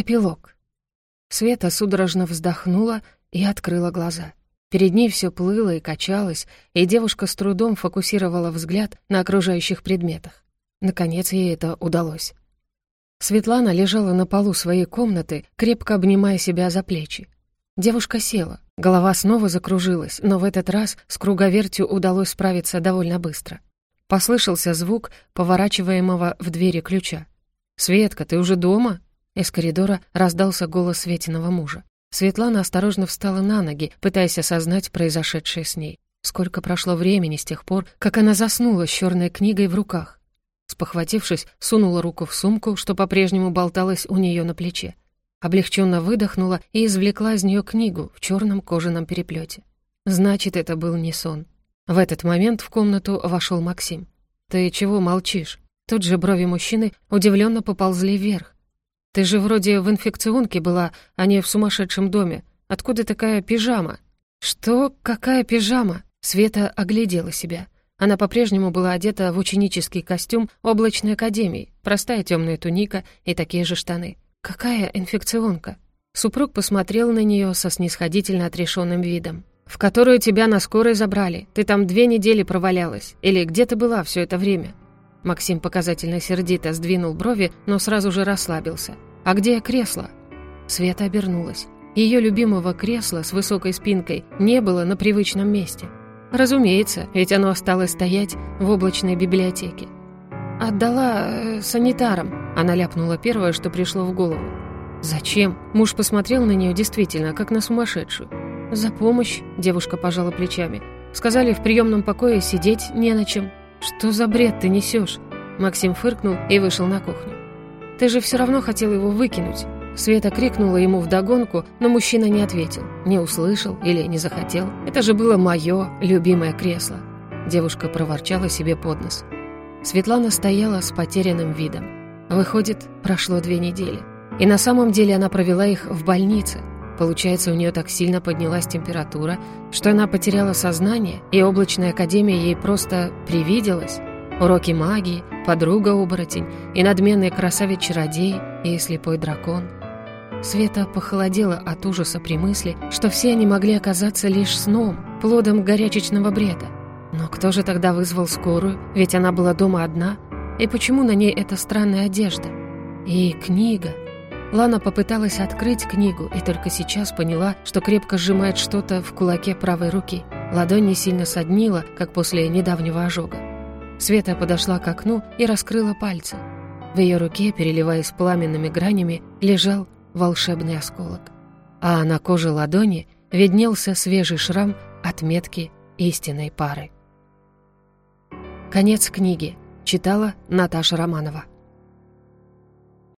Эпилог. Света судорожно вздохнула и открыла глаза. Перед ней все плыло и качалось, и девушка с трудом фокусировала взгляд на окружающих предметах. Наконец ей это удалось. Светлана лежала на полу своей комнаты, крепко обнимая себя за плечи. Девушка села, голова снова закружилась, но в этот раз с круговертью удалось справиться довольно быстро. Послышался звук поворачиваемого в двери ключа. «Светка, ты уже дома?» Из коридора раздался голос Светиного мужа. Светлана осторожно встала на ноги, пытаясь осознать произошедшее с ней. Сколько прошло времени с тех пор, как она заснула с черной книгой в руках. Спохватившись, сунула руку в сумку, что по-прежнему болталась у нее на плече. Облегченно выдохнула и извлекла из нее книгу в черном кожаном переплете. Значит, это был не сон. В этот момент в комнату вошел Максим. «Ты чего молчишь?» Тут же брови мужчины удивленно поползли вверх. «Ты же вроде в инфекционке была, а не в сумасшедшем доме. Откуда такая пижама?» «Что? Какая пижама?» Света оглядела себя. Она по-прежнему была одета в ученический костюм облачной академии, простая темная туника и такие же штаны. «Какая инфекционка?» Супруг посмотрел на нее со снисходительно отрешенным видом. «В которую тебя на скорой забрали. Ты там две недели провалялась. Или где ты была все это время?» Максим показательно сердито сдвинул брови, но сразу же расслабился. «А где кресло?» Света обернулась. Ее любимого кресла с высокой спинкой не было на привычном месте. Разумеется, ведь оно осталось стоять в облачной библиотеке. «Отдала э, санитарам», — она ляпнула первое, что пришло в голову. «Зачем?» Муж посмотрел на нее действительно, как на сумасшедшую. «За помощь», — девушка пожала плечами. «Сказали, в приемном покое сидеть не на чем». «Что за бред ты несешь?» Максим фыркнул и вышел на кухню. «Ты же все равно хотел его выкинуть». Света крикнула ему вдогонку, но мужчина не ответил, не услышал или не захотел. Это же было мое любимое кресло. Девушка проворчала себе под нос. Светлана стояла с потерянным видом. Выходит, прошло две недели. И на самом деле она провела их в больнице. Получается, у нее так сильно поднялась температура, что она потеряла сознание, и облачная академия ей просто привиделась. Уроки магии, подруга-оборотень, и надменный красавец-чародей, и слепой дракон. Света похолодела от ужаса при мысли, что все они могли оказаться лишь сном, плодом горячечного бреда. Но кто же тогда вызвал скорую, ведь она была дома одна? И почему на ней эта странная одежда? И книга. Лана попыталась открыть книгу и только сейчас поняла, что крепко сжимает что-то в кулаке правой руки. Ладонь не сильно соднила, как после недавнего ожога. Света подошла к окну и раскрыла пальцы. В ее руке, переливаясь пламенными гранями, лежал волшебный осколок. А на коже ладони виднелся свежий шрам от метки истинной пары. Конец книги. Читала Наташа Романова.